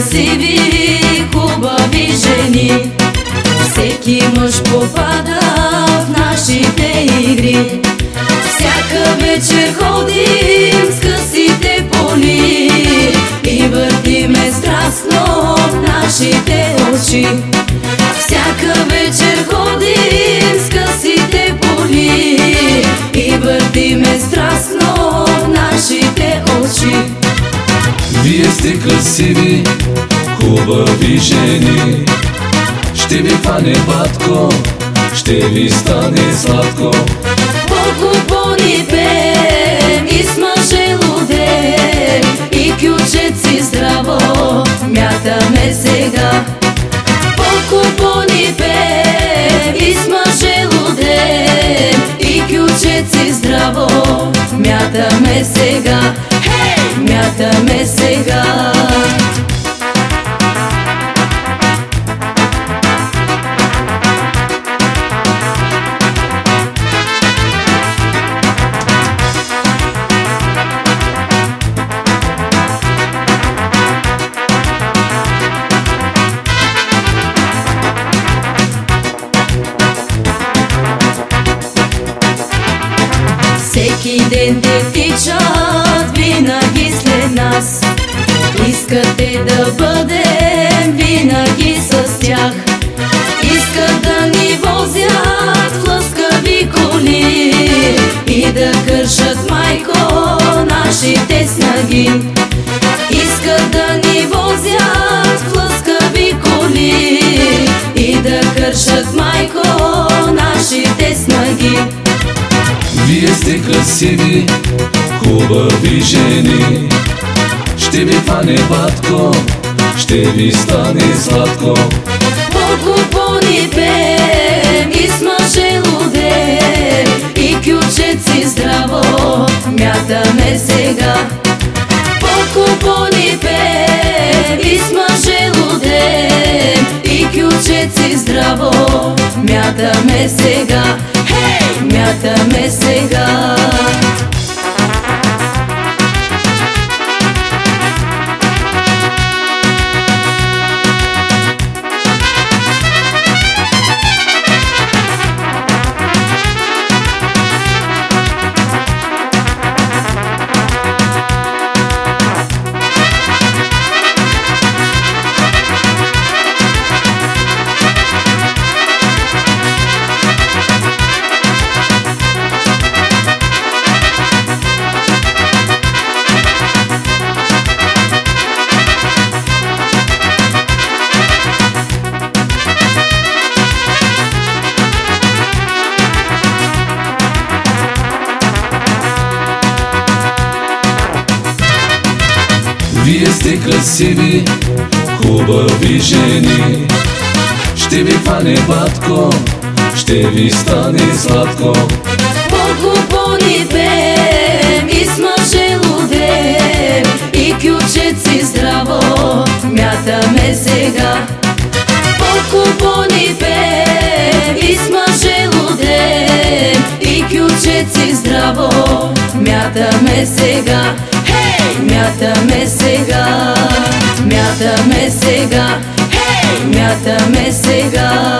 красиви, хубави жени. Всеки мъж попада в нашите игри. Всяка вечер ходим с късите поли И въртиме страстно в нашите очи красиви, хубави жени. Ще ви фане батко, ще ви стане сладко. Покупони пем и с мъже лудем И кючеци здраво мятаме сега. Покупони пем и с мъже лудем И кючеци здраво мятаме сега. Хей! Мятаме сега Всеки ден те тичат винаги след нас. Искате да бъдем винаги с тях. Искат да ни возят в лъскави коли И да кършат майко нашите снаги. Искат да ни возят в лъскави коли И да кършат майко нашите снаги Вие сте красиви, хубави жени. Ще ви фане батко, ще ви стане сладко. Покупони пем и с мъже лудем И кючеци здраво мятаме сега. Покупони пем и с мъже лудем И кючеци здраво мятаме сега! Мятаме Вие сте красиви, хубави жени. Ще ви фане батко, ще ви стане сладко. Покупони пем и с мъже лудем И кючеци здраво мятаме сега. Покупони пем и с мъже лудем И кючеци здраво мятаме сега Хей, мятаме сега, мятаме сега, хей, мятаме сега.